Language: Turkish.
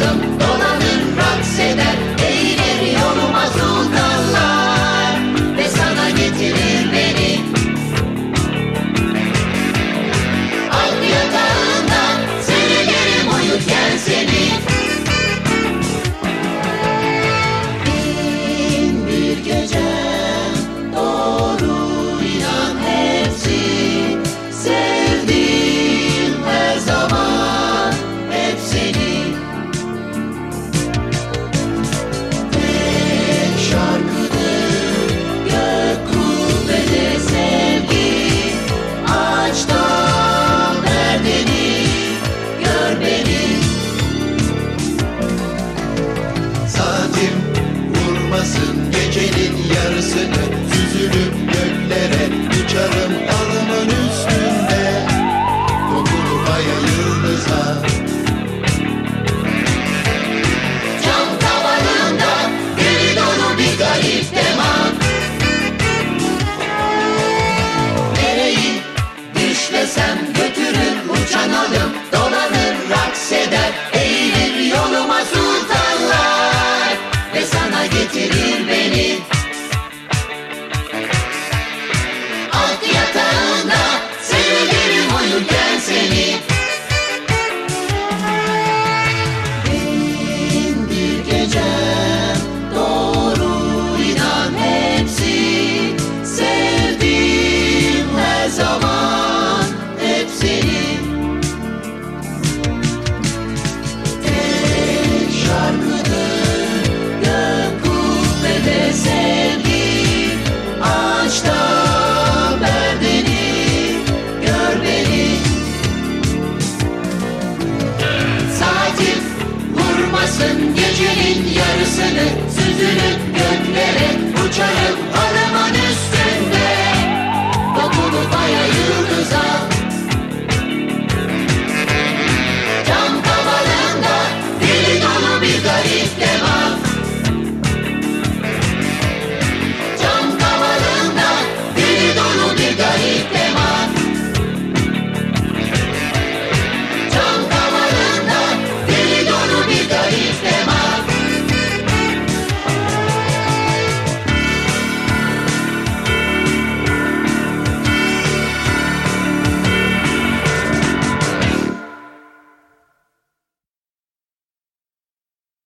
the harcamasın gecenin yarısını. Yaşasın gecenin yarısını Süzülüp göklere uçarım.